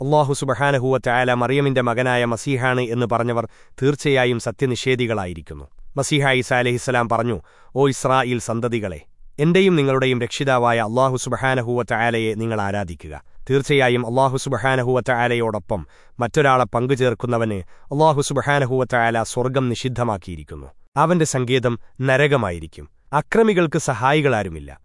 അള്ളാഹു സുബഹാനഹൂവ ചായാല മറിയമിന്റെ മകനായ മസീഹാണ് എന്ന് പറഞ്ഞവർ തീർച്ചയായും സത്യനിഷേധികളായിരിക്കുന്നു. മസീഹ ഈസാ അലഹിസ്സലാം പറഞ്ഞു ഓ ഇസ്രായേൽ സന്തതികളെ എന്റെയും നിങ്ങളുടെയും രക്ഷിതാവായ അള്ളാഹു സുബഹാനഹൂവ ചായാലയെ നിങ്ങൾ ആരാധിക്കുക. തീർച്ചയായും അള്ളാഹു സുബഹാനഹൂവ ചായാലയോടൊപ്പം മറ്റൊരാളെ പങ്കുചേർക്കുന്നവന് അള്ളാഹു സുബഹാനഹൂവ ചായാല സ്വർഗം നിഷിദ്ധമാക്കിയിരിക്കുന്നു. അവന്റെ സങ്കേതം നരകമായിരിക്കും. അക്രമികൾക്ക് സഹായികളാരുമില്ല.